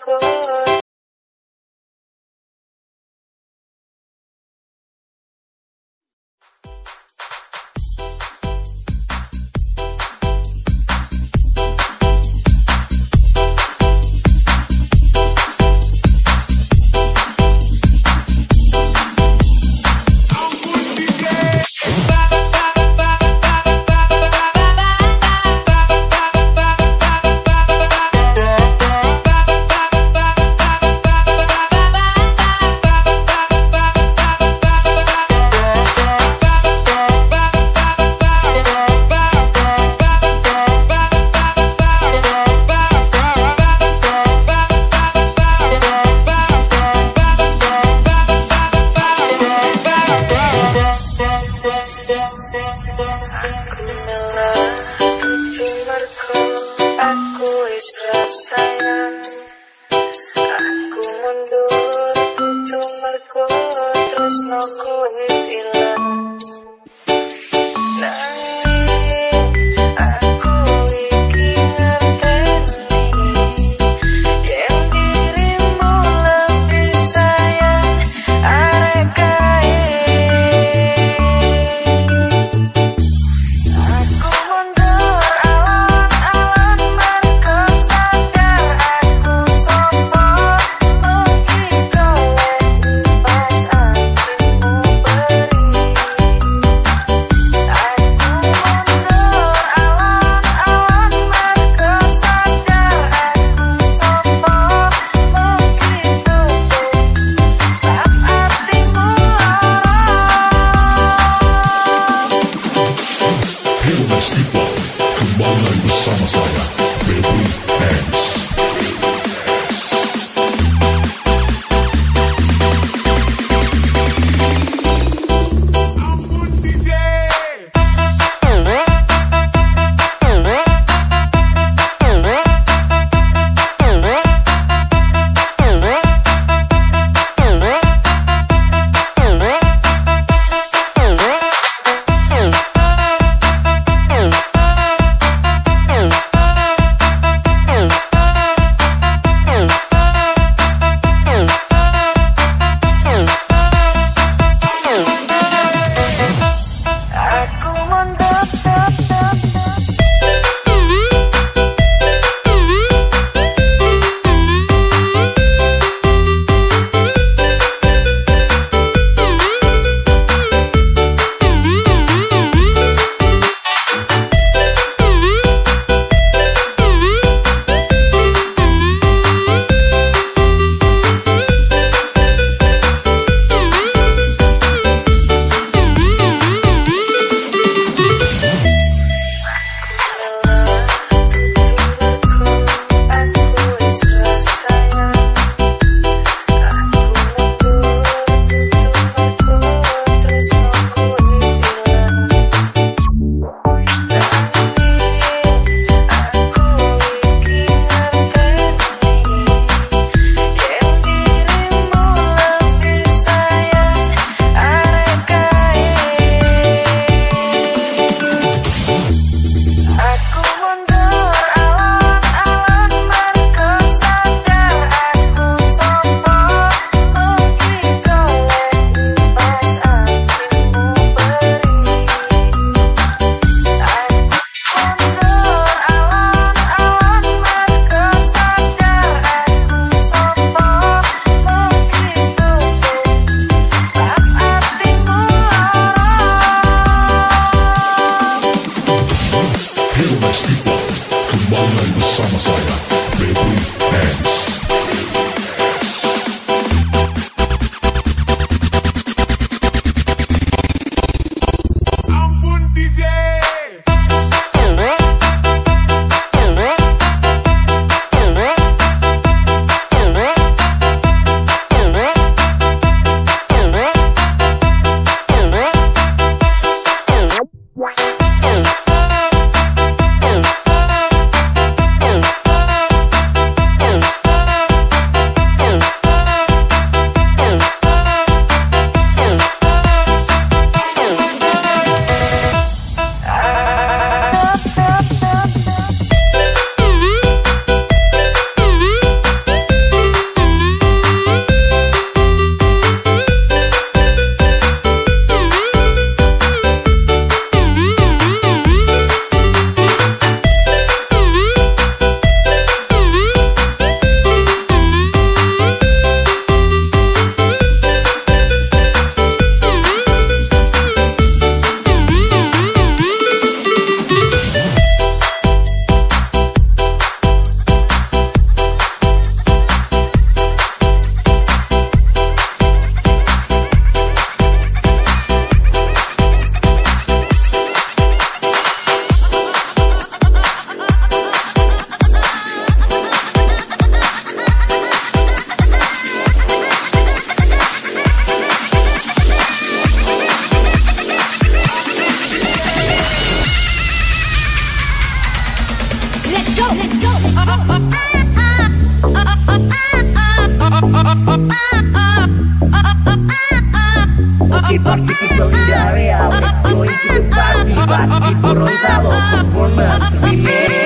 record aku melah tutup merku aku is rasa In the area. Let's go into the party. Remix.